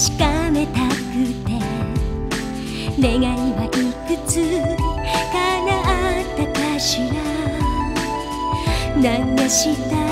確かめたくて。願いはいくつ叶ったかしら。流した